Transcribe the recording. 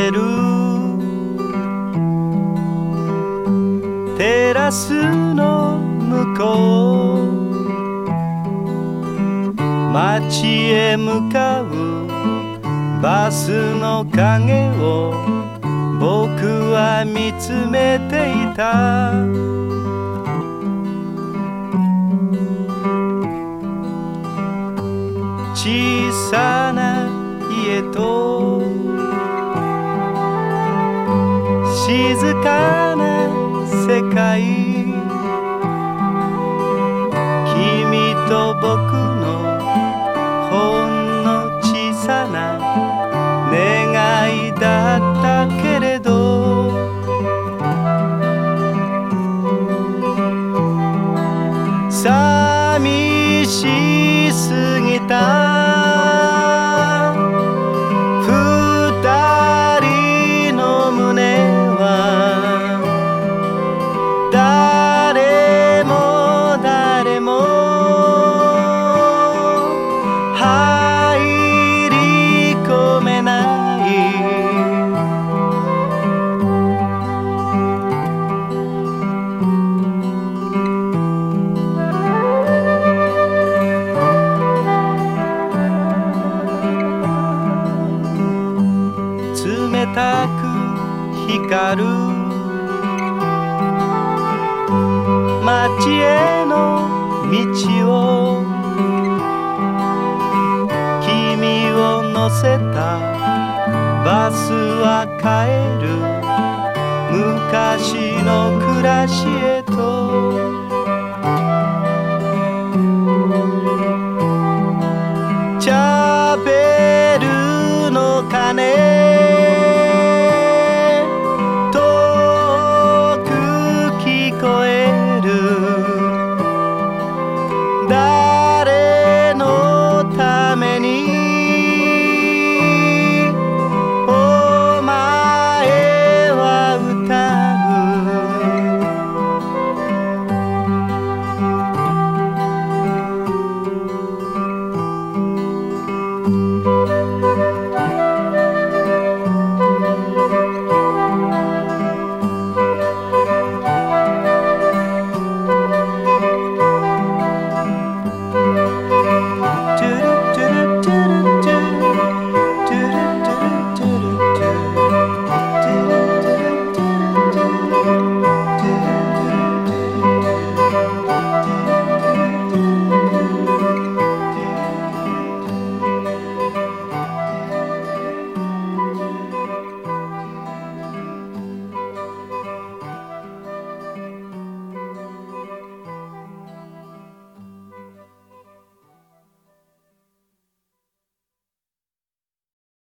てる。テラスの向こう。街へ向かうバスの影を。僕は見つめていた。小さな家と静かな世界。君と僕のほんの小さな願いだったけれど。寂しすぎた。冷たく光る。街への道を君を乗せた。バスは帰る。昔の暮らしへと